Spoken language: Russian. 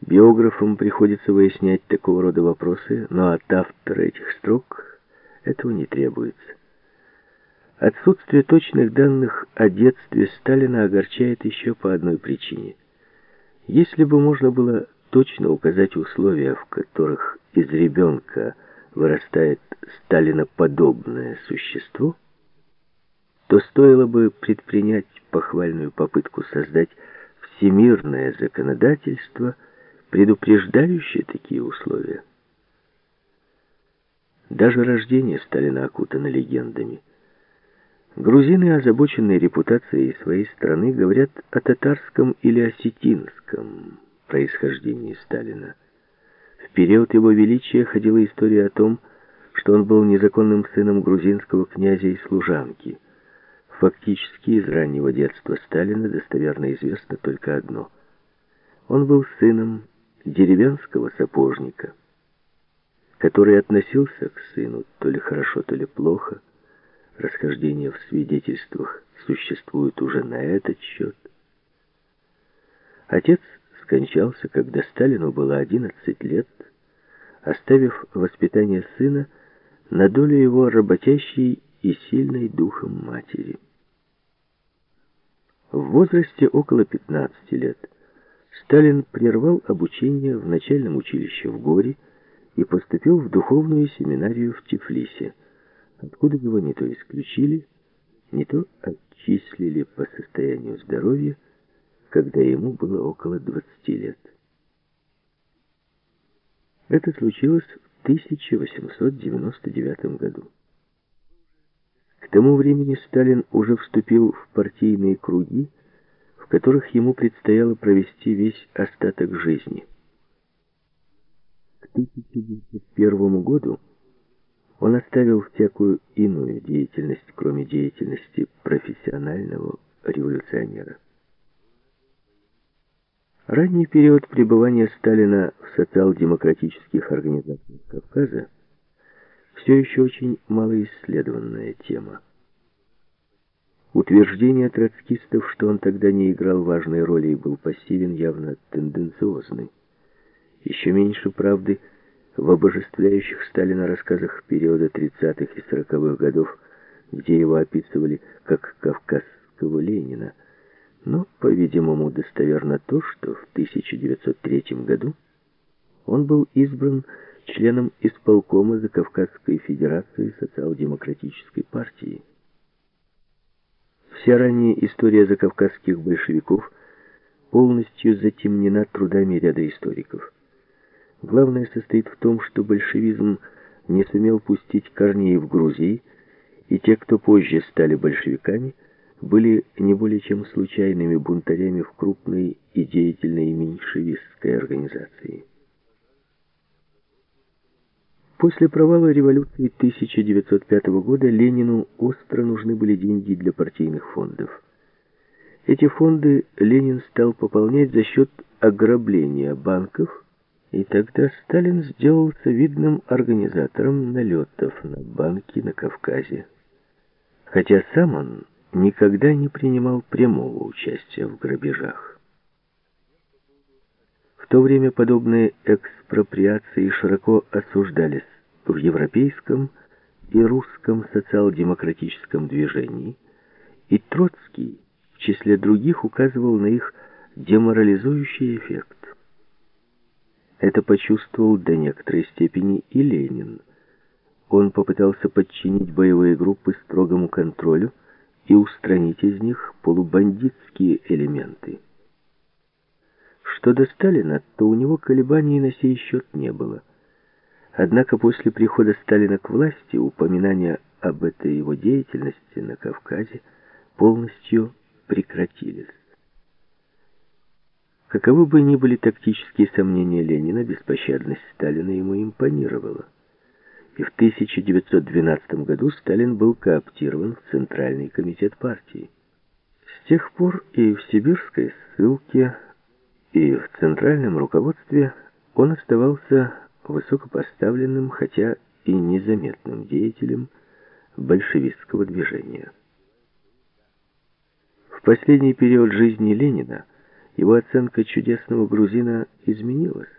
Биографам приходится выяснять такого рода вопросы, но от автора этих строк этого не требуется. Отсутствие точных данных о детстве Сталина огорчает еще по одной причине. Если бы можно было точно указать условия, в которых из ребенка вырастает Сталиноподобное существо, то стоило бы предпринять похвальную попытку создать всемирное законодательство, предупреждающее такие условия. Даже рождение Сталина окутано легендами. Грузины, озабоченные репутацией своей страны, говорят о татарском или осетинском происхождении Сталина. В период его величия ходила история о том, что он был незаконным сыном грузинского князя и служанки. Фактически из раннего детства Сталина достоверно известно только одно. Он был сыном деревенского сапожника, который относился к сыну то ли хорошо, то ли плохо. Расхождения в свидетельствах существуют уже на этот счет. Отец скончался, когда Сталину было 11 лет, оставив воспитание сына на долю его работящей и сильной духом матери. В возрасте около 15 лет Сталин прервал обучение в начальном училище в Горе и поступил в духовную семинарию в Тифлисе, откуда его не то исключили, не то отчислили по состоянию здоровья, когда ему было около 20 лет. Это случилось в 1899 году. К тому времени Сталин уже вступил в партийные круги, которых ему предстояло провести весь остаток жизни. К 1901 году он оставил всякую иную деятельность, кроме деятельности профессионального революционера. Ранний период пребывания Сталина в социал-демократических организациях Кавказа все еще очень малоисследованная тема. Утверждение троцкистов, что он тогда не играл важной роли и был пассивен, явно тенденциозный. Еще меньше правды – в обожествляющих Сталина рассказах периода 30-х и 40-х годов, где его описывали как кавказского Ленина. Но, по-видимому, достоверно то, что в 1903 году он был избран членом исполкома Закавказской Федерации Социал-Демократической партии. Вся ранняя история закавказских большевиков полностью затемнена трудами ряда историков. Главное состоит в том, что большевизм не сумел пустить корней в Грузии, и те, кто позже стали большевиками, были не более чем случайными бунтарями в крупной и деятельной меньшевистской организации. После провала революции 1905 года Ленину остро нужны были деньги для партийных фондов. Эти фонды Ленин стал пополнять за счет ограбления банков и тогда Сталин сделался видным организатором налетов на банки на Кавказе. Хотя сам он никогда не принимал прямого участия в грабежах. В то время подобные экспроприации широко осуждались в европейском и русском социал-демократическом движении, и Троцкий в числе других указывал на их деморализующий эффект. Это почувствовал до некоторой степени и Ленин. Он попытался подчинить боевые группы строгому контролю и устранить из них полубандитские элементы. Что до Сталина, то у него колебаний на сей счет не было. Однако после прихода Сталина к власти упоминания об этой его деятельности на Кавказе полностью прекратились. Каковы бы ни были тактические сомнения Ленина, беспощадность Сталина ему импонировала. И в 1912 году Сталин был кооптирован в Центральный комитет партии. С тех пор и в сибирской ссылке, и в центральном руководстве он оставался высокопоставленным, хотя и незаметным деятелем большевистского движения. В последний период жизни Ленина его оценка чудесного грузина изменилась.